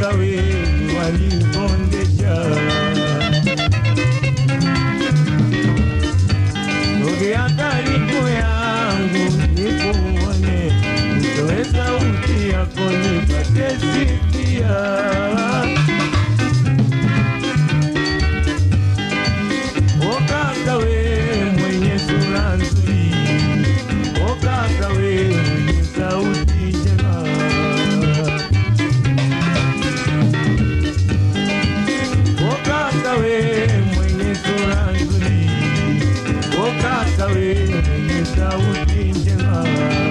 kawini waliondeja nogea karibu yangu nikumone utoweza uti yako nipate sikia. Nisauddin Jawad